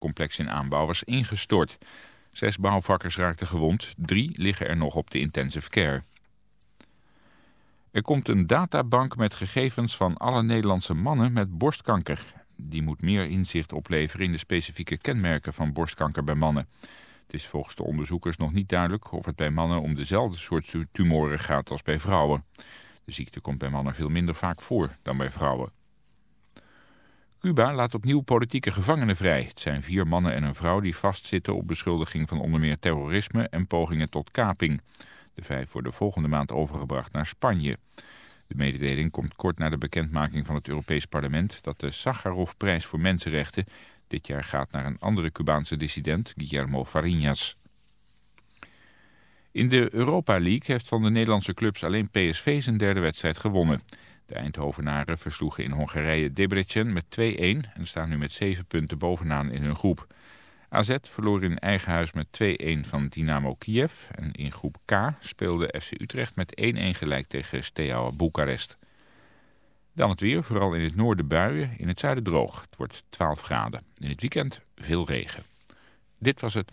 complex in aanbouw was ingestort. Zes bouwvakkers raakten gewond, drie liggen er nog op de intensive care. Er komt een databank met gegevens van alle Nederlandse mannen met borstkanker. Die moet meer inzicht opleveren in de specifieke kenmerken van borstkanker bij mannen. Het is volgens de onderzoekers nog niet duidelijk of het bij mannen om dezelfde soort tumoren gaat als bij vrouwen. De ziekte komt bij mannen veel minder vaak voor dan bij vrouwen. Cuba laat opnieuw politieke gevangenen vrij. Het zijn vier mannen en een vrouw die vastzitten op beschuldiging van onder meer terrorisme en pogingen tot kaping. De vijf worden volgende maand overgebracht naar Spanje. De mededeling komt kort na de bekendmaking van het Europees Parlement dat de Sakharovprijs voor Mensenrechten dit jaar gaat naar een andere Cubaanse dissident, Guillermo Fariñas. In de Europa League heeft van de Nederlandse clubs alleen PSV zijn derde wedstrijd gewonnen. De Eindhovenaren versloegen in Hongarije Debrecen met 2-1 en staan nu met 7 punten bovenaan in hun groep. AZ verloor in eigen huis met 2-1 van Dynamo Kiev. En in groep K speelde FC Utrecht met 1-1 gelijk tegen Steaua Boekarest. Dan het weer, vooral in het noorden buien, in het zuiden droog. Het wordt 12 graden. In het weekend veel regen. Dit was het.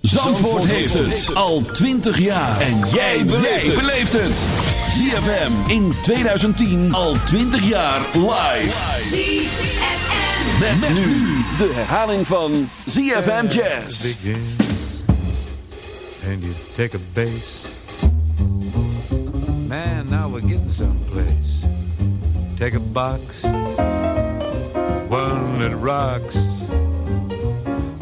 Zandvoort heeft het al 20 jaar. En jij beleeft het. ZFM in 2010 al 20 jaar live. ZFM. Met, nu de herhaling van ZFM Jazz. begins and you take a bass. Man, now we're getting someplace. Take a box, one that rocks.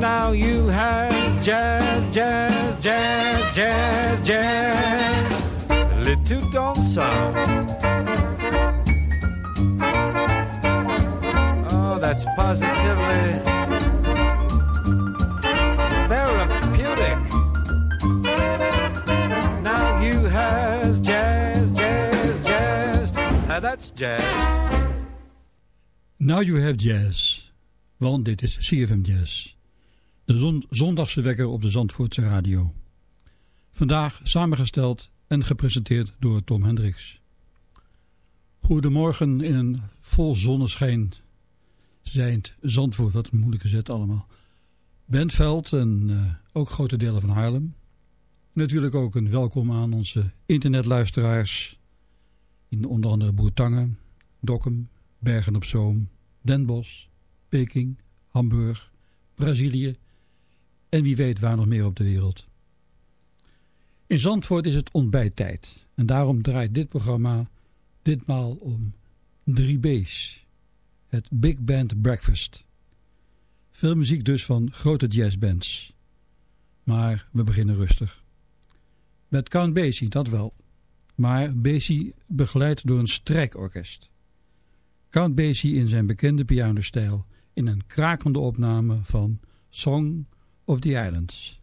Now you have jazz, jazz, jazz, jazz, jazz. Little don't song. Oh, that's positively therapeutic. Now you has jazz, jazz, jazz. That's jazz. Now You Have Jazz. Want dit is CFM Jazz. Zondagse wekker op de Zandvoortse radio. Vandaag samengesteld en gepresenteerd door Tom Hendricks. Goedemorgen in een vol zonneschijn zijnd Zandvoort. Wat een moeilijke zet allemaal. Bentveld en eh, ook grote delen van Haarlem. Natuurlijk ook een welkom aan onze internetluisteraars. In onder andere Boertangen, Dokkum, Bergen op Zoom, Den Bosch, Peking, Hamburg, Brazilië en wie weet waar nog meer op de wereld. In Zandvoort is het ontbijttijd en daarom draait dit programma ditmaal om 3B's, het Big Band Breakfast. Veel muziek dus van grote jazzbands. Maar we beginnen rustig. Met Count Basie, dat wel. Maar Basie begeleid door een strijkorkest. Count Basie in zijn bekende pianostijl in een krakende opname van Song of the Islands.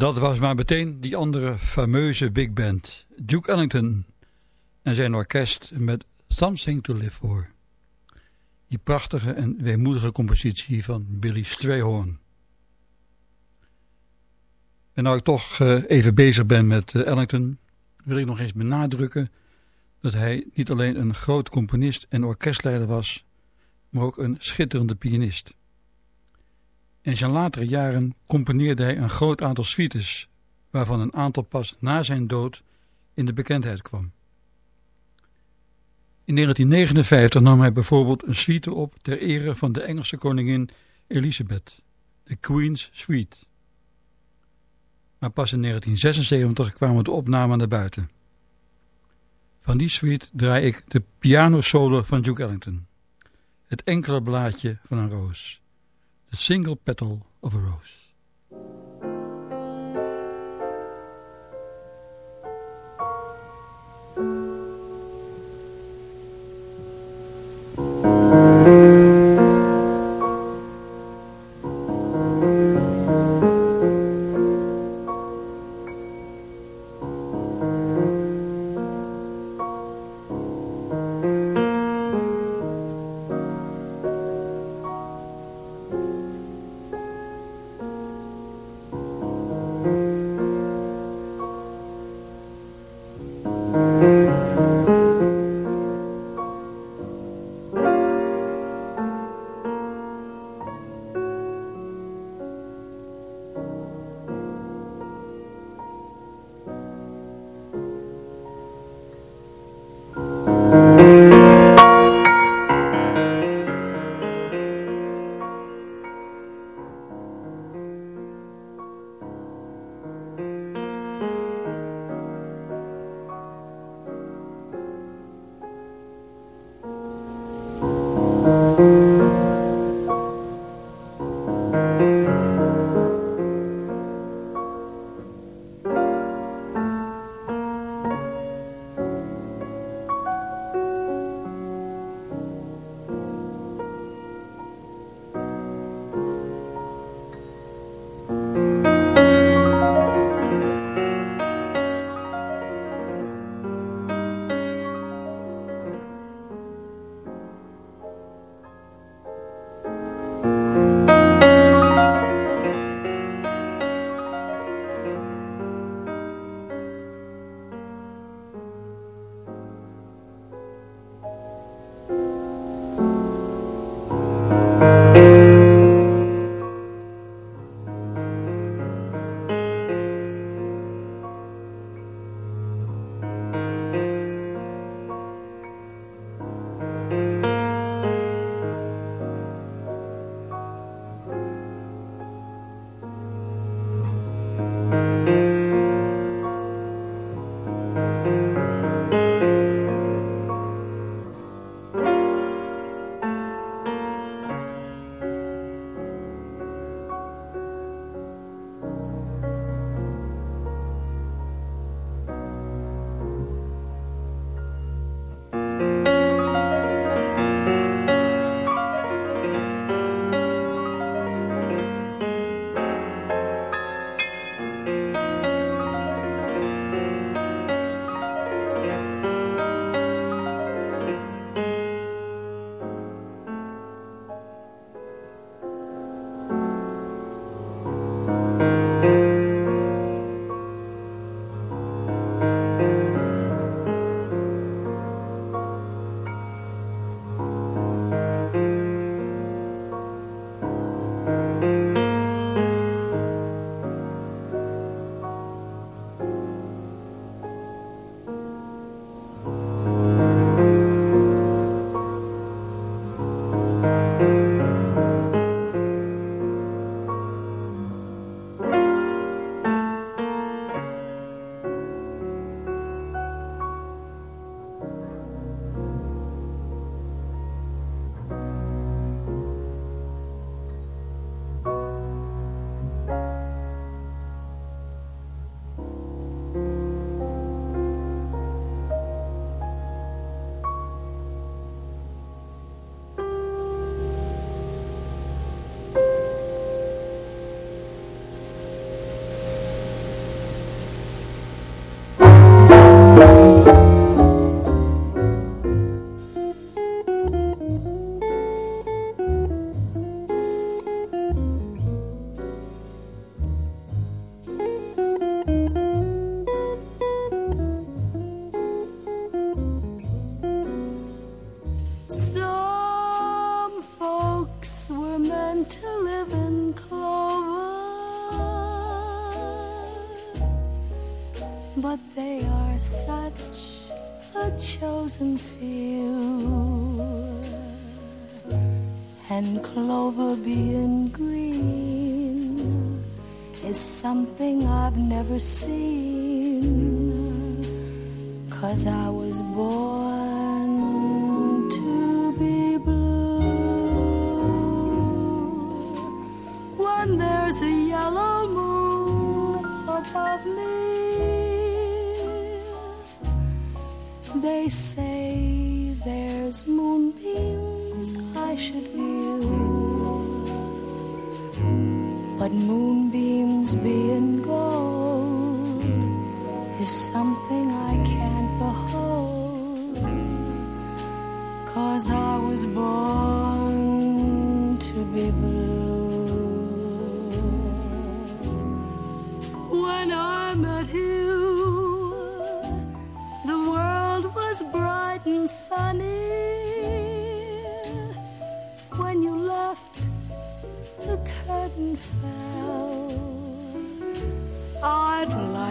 Dat was maar meteen die andere fameuze big band. Duke Ellington en zijn orkest met Something to Live For. Die prachtige en weemoedige compositie van Billy Strayhorn. En nou ik toch eh, even bezig ben met eh, Ellington, wil ik nog eens benadrukken dat hij niet alleen een groot componist en orkestleider was, maar ook een schitterende pianist. In zijn latere jaren componeerde hij een groot aantal suites, waarvan een aantal pas na zijn dood in de bekendheid kwam. In 1959 nam hij bijvoorbeeld een suite op ter ere van de Engelse koningin Elisabeth, de Queen's Suite. Maar pas in 1976 kwamen de opnamen naar buiten. Van die suite draai ik de pianosolo van Duke Ellington. Het enkele blaadje van een roos. The single petal of a rose.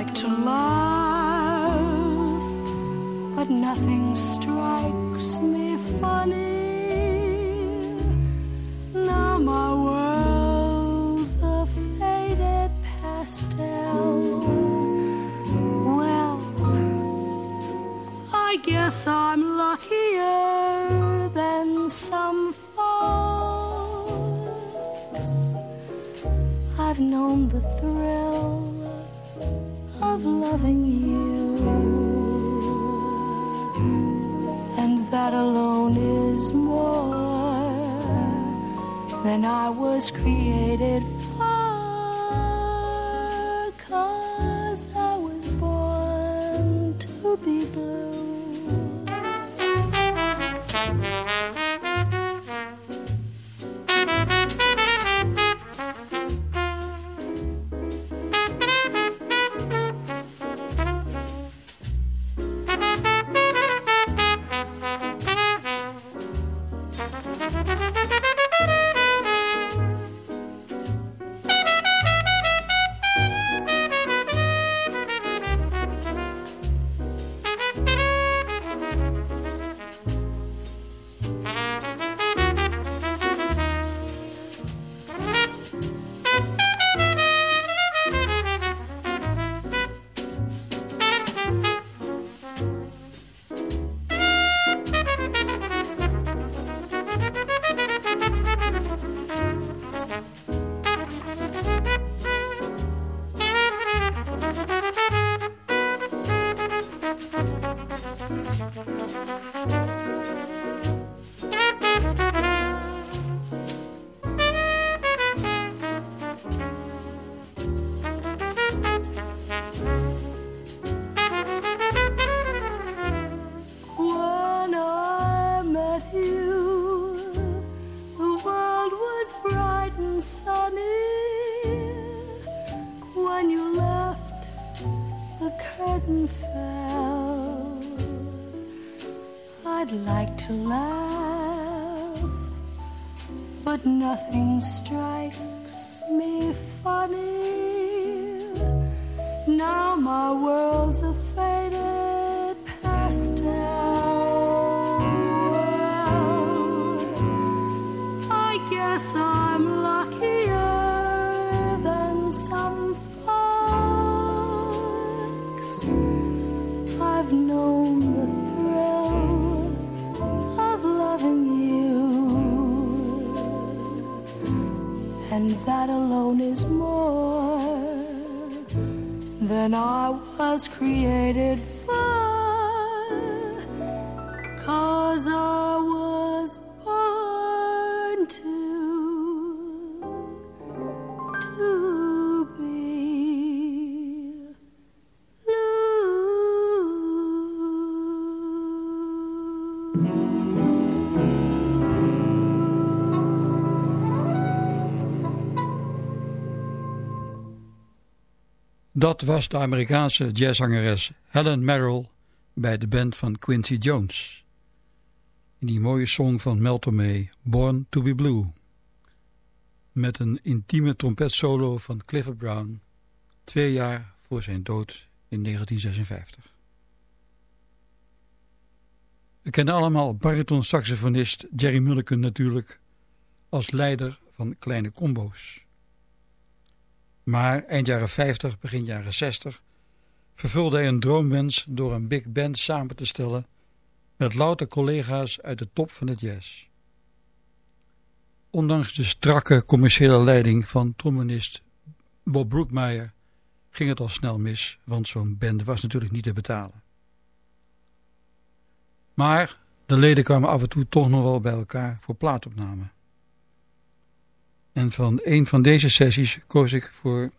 Like to laugh, but nothing strikes me funny. Now my world's a faded pastel. Well, I guess I'm of loving you, and that alone is more than I was created nothing strikes was created Dat was de Amerikaanse jazzzangeres Helen Merrill bij de band van Quincy Jones. In die mooie song van Mel Tormé, Born to be Blue. Met een intieme trompetsolo van Clifford Brown, twee jaar voor zijn dood in 1956. We kennen allemaal bariton-saxofonist Jerry Mulliken natuurlijk als leider van kleine combo's. Maar eind jaren 50, begin jaren 60 vervulde hij een droomwens door een big band samen te stellen met louter collega's uit de top van het jazz. Ondanks de strakke commerciële leiding van trombonist Bob Brookmeyer ging het al snel mis, want zo'n band was natuurlijk niet te betalen. Maar de leden kwamen af en toe toch nog wel bij elkaar voor plaatopname. En van een van deze sessies koos ik voor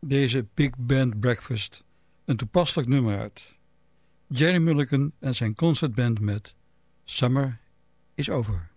deze Big Band Breakfast een toepasselijk nummer uit. Jerry Mulligan en zijn concertband met Summer is Over.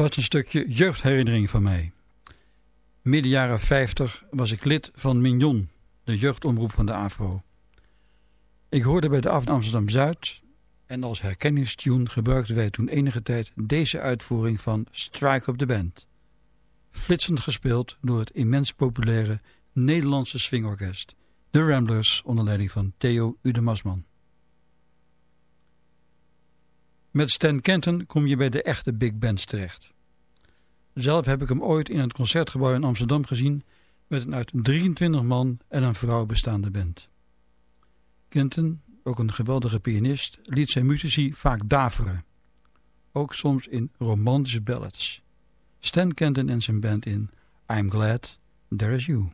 Was een stukje jeugdherinnering van mij. Midden jaren 50 was ik lid van Mignon, de jeugdomroep van de AVRO. Ik hoorde bij de AF Amsterdam-Zuid en als herkenningstune gebruikten wij toen enige tijd deze uitvoering van Strike up the Band. Flitsend gespeeld door het immens populaire Nederlandse swingorkest, de Ramblers onder leiding van Theo Udemasman. Met Stan Kenton kom je bij de echte big bands terecht. Zelf heb ik hem ooit in het concertgebouw in Amsterdam gezien met een uit 23 man en een vrouw bestaande band. Kenton, ook een geweldige pianist, liet zijn muzici vaak daveren. Ook soms in romantische ballads. Stan Kenton en zijn band in I'm Glad There Is You.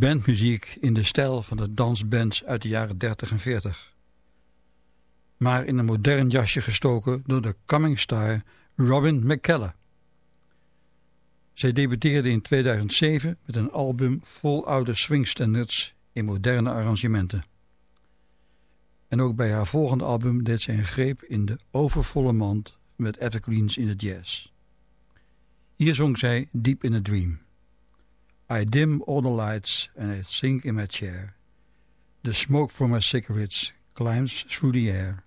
Big band muziek in de stijl van de dansbands uit de jaren 30 en 40. Maar in een modern jasje gestoken door de coming star Robin McKellar. Zij debuteerde in 2007 met een album vol oude swingstandards in moderne arrangementen. En ook bij haar volgende album deed zij een greep in de overvolle mand met evergreens in de jazz. Hier zong zij Deep in a Dream. I dim all the lights and I sink in my chair. The smoke from my cigarettes climbs through the air.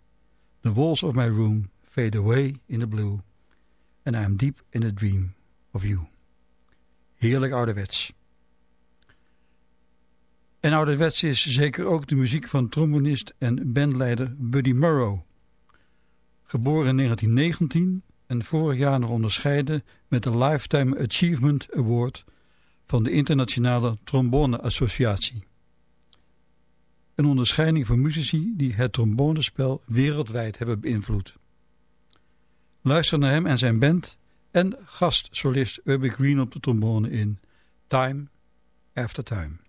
The walls of my room fade away in the blue. And I am deep in a dream of you. Heerlijk ouderwets. En ouderwets is zeker ook de muziek van trombonist en bandleider Buddy Murrow. Geboren in 1919 en vorig jaar nog onderscheiden met de Lifetime Achievement Award van de Internationale Trombone Associatie. Een onderscheiding voor muzici die het trombonespel wereldwijd hebben beïnvloed. Luister naar hem en zijn band en gastsolist Urbie Green op de trombone in Time After Time.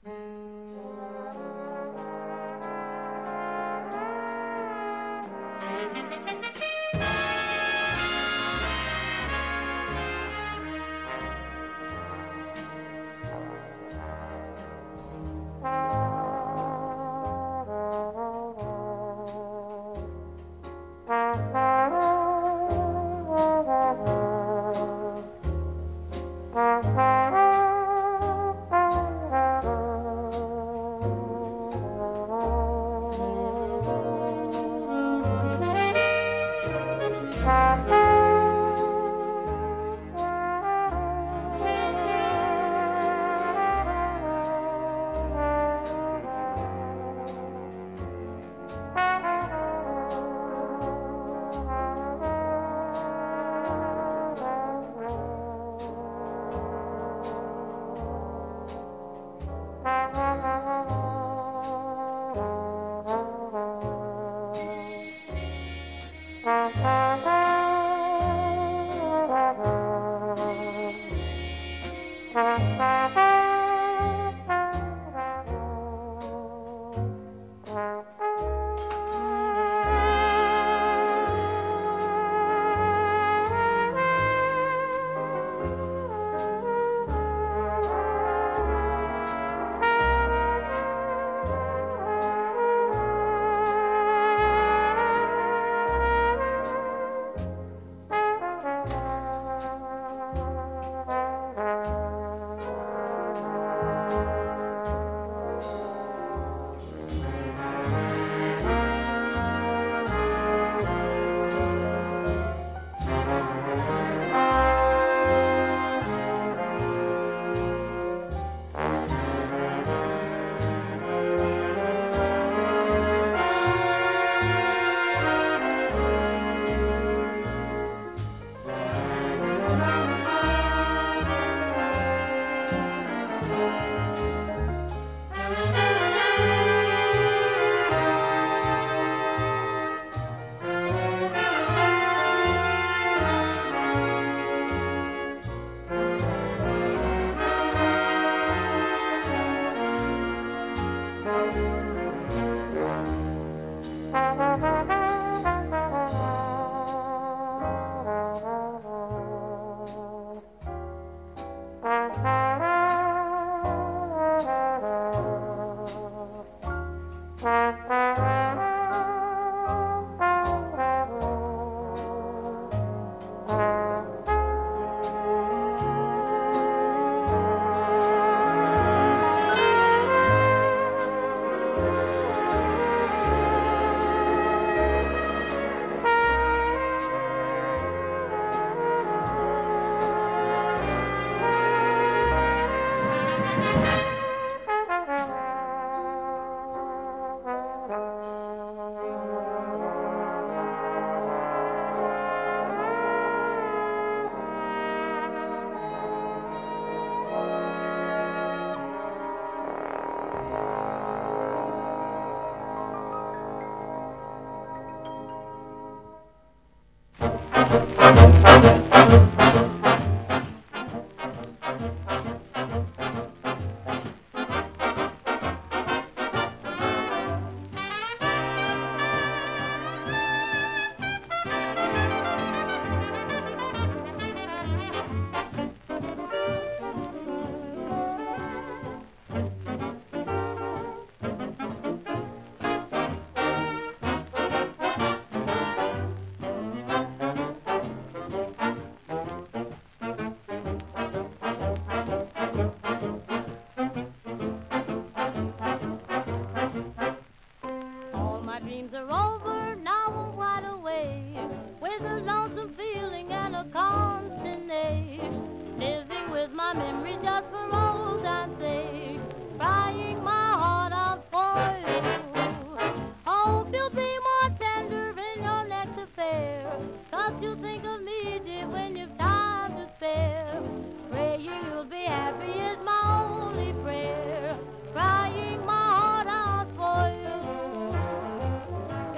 you think of me, dear, when you've time to spare? Praying you'll be happy is my only prayer. Crying my heart out for you.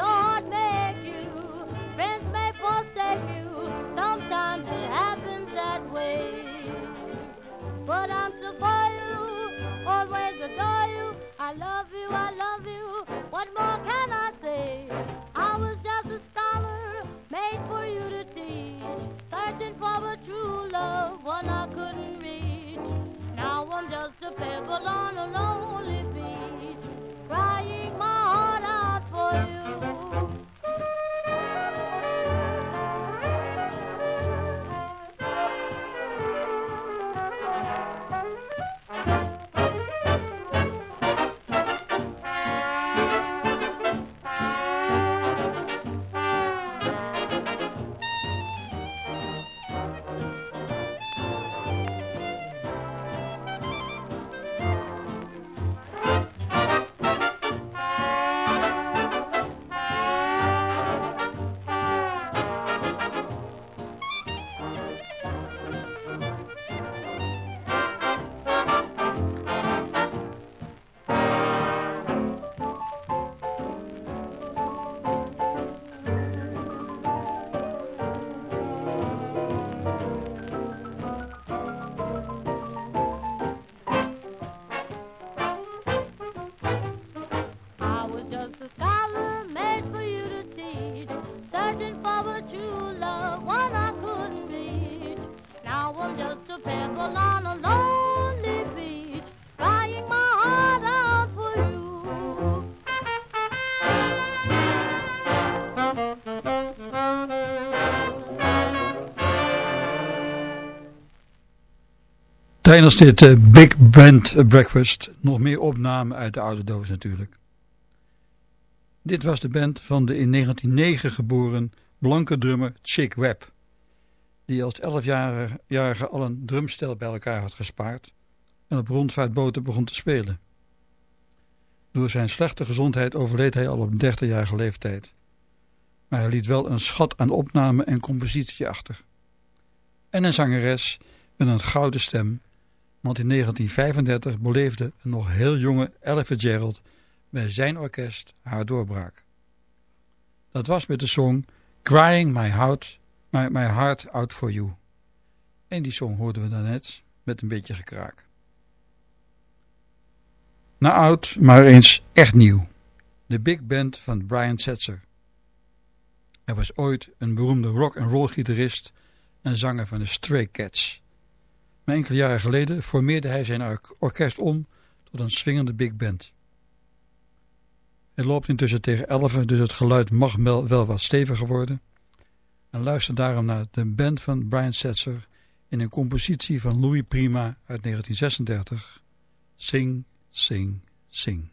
Your heart make you, friends may forsake you. Sometimes it happens that way. But I'm still for you, always adore you. I love you, I love you. What more can I? Love, one I couldn't reach. Now I'm just a pebble on a lonely Tijdens dit eh, Big Band Breakfast nog meer opnamen uit de oude doos natuurlijk. Dit was de band van de in 1909 geboren blanke drummer Chick Webb. Die als 11-jarige al een drumstel bij elkaar had gespaard en op rondvaartboten begon te spelen. Door zijn slechte gezondheid overleed hij al op 30-jarige leeftijd. Maar hij liet wel een schat aan opname en compositie achter. En een zangeres met een gouden stem, want in 1935 beleefde een nog heel jonge Ella Fitzgerald bij zijn orkest haar doorbraak. Dat was met de song Crying My Heart, My, My Heart Out For You. En die song hoorden we daarnet met een beetje gekraak. Na oud, maar eens echt nieuw. De big band van Brian Setzer. Hij was ooit een beroemde rock and roll gitarist en zanger van de Stray Cats. Maar enkele jaren geleden formeerde hij zijn or- orkest om tot een swingende big band. Het loopt intussen tegen 11, dus het geluid mag wel wat steviger worden. En luister daarom naar de band van Brian Setzer in een compositie van Louis Prima uit 1936. Sing, sing, sing.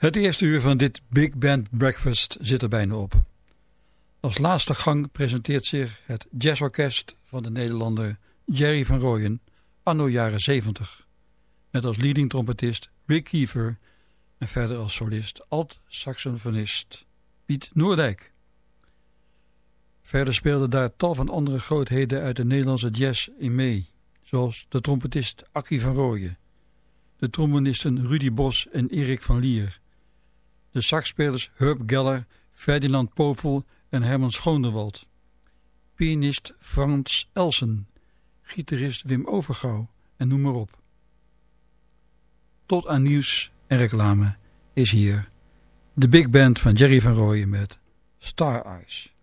Het eerste uur van dit Big Band Breakfast zit er bijna op. Als laatste gang presenteert zich het jazzorkest van de Nederlander Jerry van Rooyen anno jaren 70. Met als leading trompetist Rick Kiefer en verder als solist alt-saxofonist Piet Noordijk. Verder speelden daar tal van andere grootheden uit de Nederlandse jazz in mee, zoals de trompetist Akkie van Rooyen, de trombonisten Rudy Bos en Erik van Lier, de saxspelers Herb Geller, Ferdinand Povel en Herman Schoonderwald, pianist Frans Elsen, gitarist Wim Overgouw en noem maar op. Tot aan nieuws en reclame is hier de big band van Jerry van Rooyen met Star Eyes.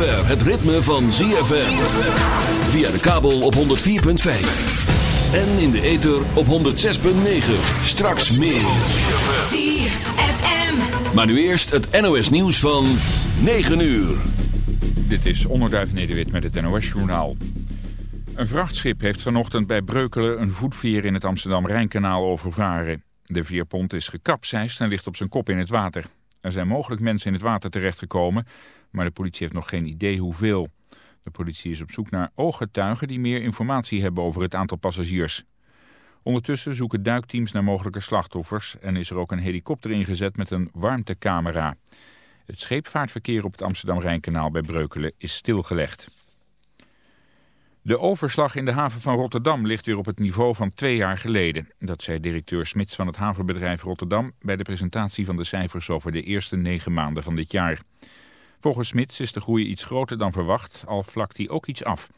Zover het ritme van ZFM. Via de kabel op 104.5. En in de ether op 106.9. Straks meer. ZFM. Maar nu eerst het NOS nieuws van 9 uur. Dit is Onderduif Nederwit met het NOS-journaal. Een vrachtschip heeft vanochtend bij Breukelen een voetveer in het Amsterdam-Rijnkanaal overvaren. De veerpont is gekapseist en ligt op zijn kop in het water. Er zijn mogelijk mensen in het water terechtgekomen, maar de politie heeft nog geen idee hoeveel. De politie is op zoek naar ooggetuigen die meer informatie hebben over het aantal passagiers. Ondertussen zoeken duikteams naar mogelijke slachtoffers en is er ook een helikopter ingezet met een warmtecamera. Het scheepvaartverkeer op het Amsterdam-Rijnkanaal bij Breukelen is stilgelegd. De overslag in de haven van Rotterdam ligt weer op het niveau van twee jaar geleden. Dat zei directeur Smits van het havenbedrijf Rotterdam bij de presentatie van de cijfers over de eerste negen maanden van dit jaar. Volgens Smits is de groei iets groter dan verwacht, al vlakt die ook iets af.